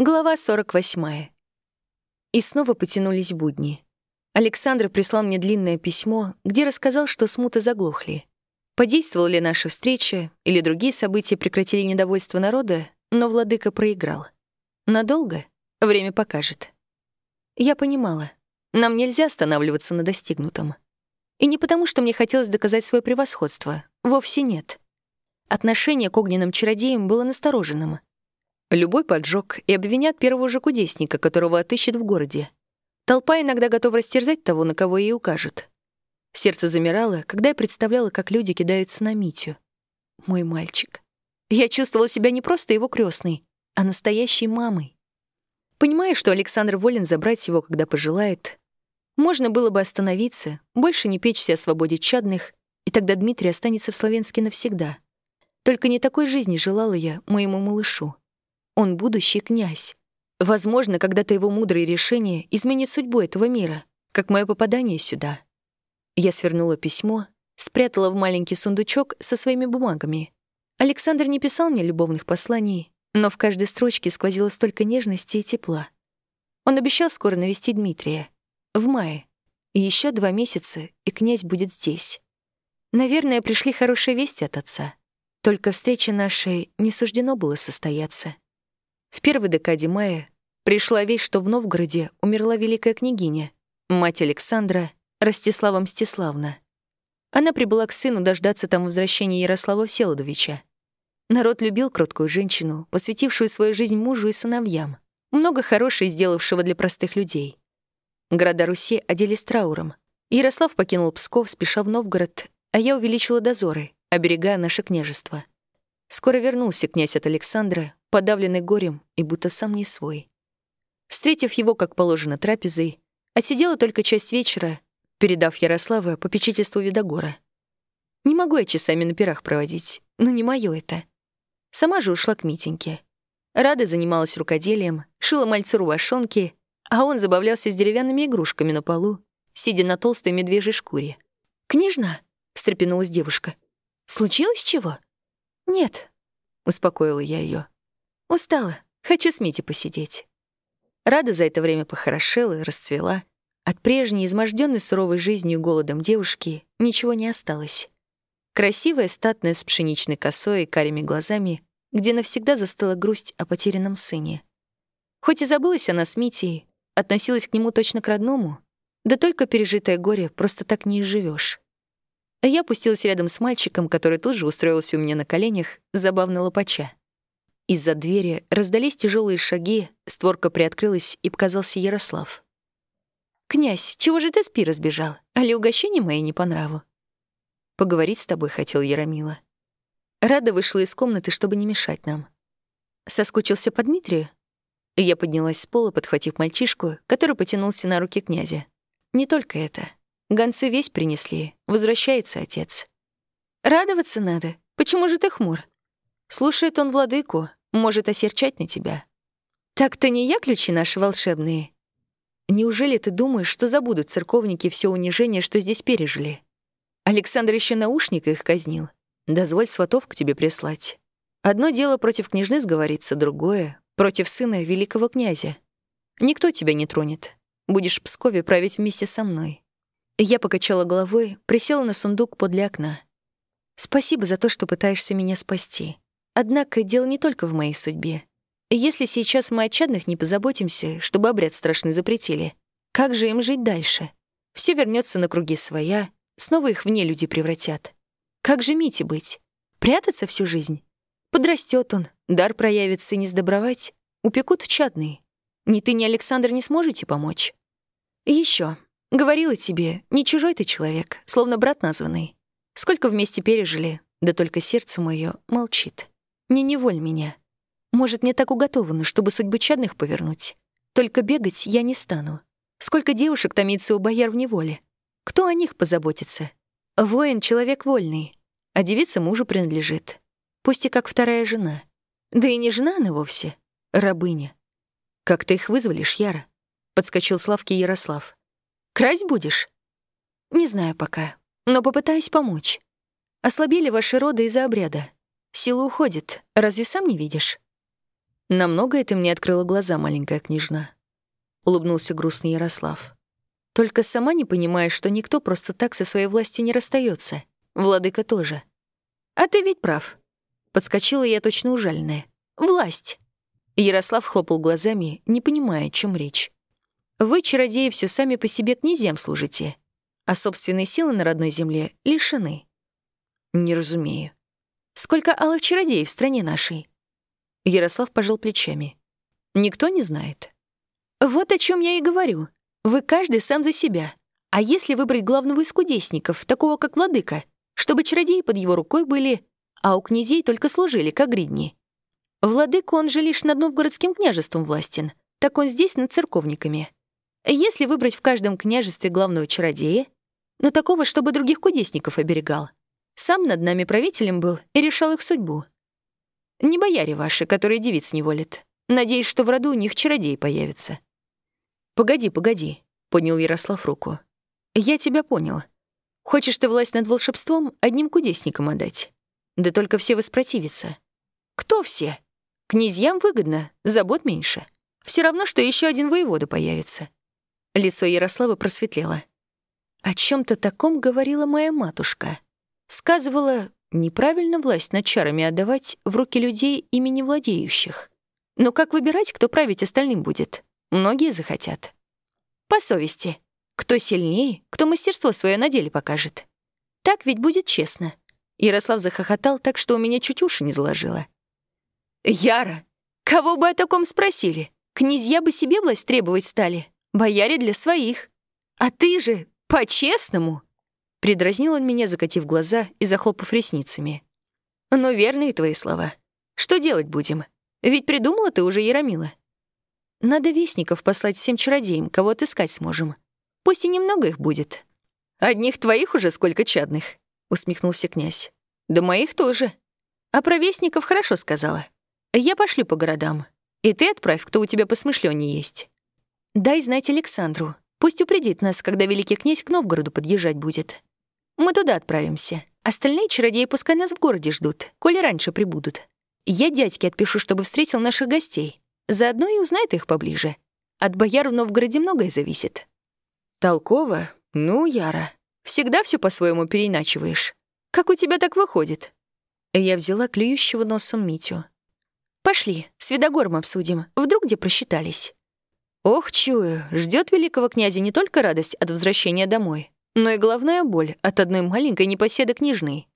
Глава 48. И снова потянулись будни. Александр прислал мне длинное письмо, где рассказал, что смуты заглохли. Подействовала ли наша встреча или другие события прекратили недовольство народа, но владыка проиграл. Надолго? Время покажет. Я понимала, нам нельзя останавливаться на достигнутом. И не потому, что мне хотелось доказать свое превосходство. Вовсе нет. Отношение к огненным чародеям было настороженным — Любой поджог и обвинят первого же кудесника, которого отыщет в городе. Толпа иногда готова растерзать того, на кого ей укажут. Сердце замирало, когда я представляла, как люди кидаются на Митю. Мой мальчик. Я чувствовала себя не просто его крестной, а настоящей мамой. Понимая, что Александр волен забрать его, когда пожелает, можно было бы остановиться, больше не печься о свободе чадных, и тогда Дмитрий останется в Словенске навсегда. Только не такой жизни желала я моему малышу. Он будущий князь. Возможно, когда-то его мудрые решения изменят судьбу этого мира, как мое попадание сюда. Я свернула письмо, спрятала в маленький сундучок со своими бумагами. Александр не писал мне любовных посланий, но в каждой строчке сквозило столько нежности и тепла. Он обещал скоро навестить Дмитрия. В мае. И еще два месяца, и князь будет здесь. Наверное, пришли хорошие вести от отца. Только встреча нашей не суждено было состояться. В первой декаде мая пришла весть, что в Новгороде умерла великая княгиня, мать Александра, Ростислава Мстиславна. Она прибыла к сыну дождаться там возвращения Ярослава Всеволодовича. Народ любил кроткую женщину, посвятившую свою жизнь мужу и сыновьям, много хорошего сделавшего для простых людей. Города Руси оделись трауром. Ярослав покинул Псков, спеша в Новгород, а я увеличила дозоры, оберегая наше княжество. Скоро вернулся князь от Александра, подавленный горем и будто сам не свой. Встретив его, как положено, трапезой, отсидела только часть вечера, передав Ярослава попечительству Видогора. Не могу я часами на пирах проводить, но не моё это. Сама же ушла к Митеньке. Рада занималась рукоделием, шила мальцу рубашонки, а он забавлялся с деревянными игрушками на полу, сидя на толстой медвежьей шкуре. «Княжна?» — встрепенулась девушка. «Случилось чего?» «Нет», — успокоила я ее. Устала. Хочу с Митей посидеть. Рада за это время похорошела и расцвела. От прежней, изможденной суровой жизнью и голодом девушки ничего не осталось. Красивая, статная, с пшеничной косой и карими глазами, где навсегда застыла грусть о потерянном сыне. Хоть и забылась она с Митей, относилась к нему точно к родному, да только пережитое горе просто так не изживешь. Я опустилась рядом с мальчиком, который тут же устроился у меня на коленях, забавно лопача. Из-за двери раздались тяжелые шаги, створка приоткрылась, и показался Ярослав. «Князь, чего же ты с пира сбежал? Али угощение мои не по нраву?» «Поговорить с тобой хотел Яромила». Рада вышла из комнаты, чтобы не мешать нам. «Соскучился по Дмитрию?» Я поднялась с пола, подхватив мальчишку, который потянулся на руки князя. «Не только это. Гонцы весь принесли. Возвращается отец». «Радоваться надо. Почему же ты хмур?» Слушает он владыку, может осерчать на тебя. Так-то не я ключи наши волшебные. Неужели ты думаешь, что забудут церковники все унижение, что здесь пережили? Александр еще наушник их казнил. Дозволь сватов к тебе прислать. Одно дело против княжны сговориться, другое — против сына великого князя. Никто тебя не тронет. Будешь в Пскове править вместе со мной. Я покачала головой, присела на сундук подле окна. Спасибо за то, что пытаешься меня спасти. Однако дело не только в моей судьбе. Если сейчас мы о чадных не позаботимся, чтобы обряд страшный запретили, как же им жить дальше? Все вернется на круги своя, снова их вне люди превратят. Как же Мите быть? Прятаться всю жизнь? Подрастет он, дар проявится не сдобровать, упекут в чадные. Ни ты, ни Александр не сможете помочь. Еще. Говорила тебе, не чужой ты человек, словно брат названный. Сколько вместе пережили, да только сердце мое молчит. Не неволь меня. Может, мне так уготовано, чтобы судьбы чадных повернуть. Только бегать я не стану. Сколько девушек томится у бояр в неволе. Кто о них позаботится? Воин — человек вольный, а девица мужу принадлежит. Пусть и как вторая жена. Да и не жена она вовсе, рабыня. Как ты их вызволишь, Яра? Подскочил Славки Ярослав. Красть будешь? Не знаю пока, но попытаюсь помочь. Ослабели ваши роды из-за обряда. Сила уходит, разве сам не видишь? На многое ты мне открыла глаза, маленькая княжна. Улыбнулся грустный Ярослав. Только сама не понимаешь, что никто просто так со своей властью не расстается. Владыка тоже. А ты ведь прав. Подскочила я точно ужаленная. Власть. Ярослав хлопал глазами, не понимая, о чем речь. Вы, чародеи, все сами по себе князьям служите, а собственной силы на родной земле лишены. Не разумею. Сколько алых чародеев в стране нашей? Ярослав пожал плечами. Никто не знает. Вот о чем я и говорю. Вы каждый сам за себя. А если выбрать главного из кудесников, такого как владыка, чтобы чародеи под его рукой были, а у князей только служили, как гридни? Владыка, он же лишь над Новгородским княжеством властен, так он здесь над церковниками. Если выбрать в каждом княжестве главного чародея, но такого, чтобы других кудесников оберегал, сам над нами правителем был и решал их судьбу. Не бояре ваши, которые девиц не волят. Надеюсь, что в роду у них чародей появится. Погоди, погоди, поднял Ярослав руку. Я тебя понял. Хочешь ты власть над волшебством одним кудесникам отдать? Да только все воспротивятся. Кто все? Князьям выгодно, забот меньше. Все равно, что еще один воевода появится. Лицо Ярослава просветлело. О чем то таком говорила моя матушка. Сказывала, неправильно власть над чарами отдавать в руки людей, ими владеющих. Но как выбирать, кто править остальным будет? Многие захотят. По совести. Кто сильнее, кто мастерство свое на деле покажет. Так ведь будет честно. Ярослав захохотал так, что у меня чуть уши не заложило. «Яра, кого бы о таком спросили? Князья бы себе власть требовать стали бояре для своих. А ты же по-честному!» Придразнил он меня, закатив глаза и захлопав ресницами. «Но верные твои слова. Что делать будем? Ведь придумала ты уже Яромила. Надо вестников послать всем чародеям, кого отыскать сможем. Пусть и немного их будет». «Одних твоих уже сколько чадных», — усмехнулся князь. «Да моих тоже. А про вестников хорошо сказала. Я пошлю по городам. И ты отправь, кто у тебя посмышленнее есть. Дай знать Александру. Пусть упредит нас, когда великий князь к Новгороду подъезжать будет. Мы туда отправимся. Остальные чародеи пускай нас в городе ждут, коли раньше прибудут. Я дядьке отпишу, чтобы встретил наших гостей. Заодно и узнает их поближе. От бояр в Новгороде многое зависит. Толково? Ну, Яра. Всегда все по-своему переиначиваешь. Как у тебя так выходит? Я взяла клюющего носом Митю. Пошли, с Видогором обсудим. Вдруг где просчитались. Ох, чую, ждет великого князя не только радость от возвращения домой, но и головная боль от одной маленькой непоседы княжны.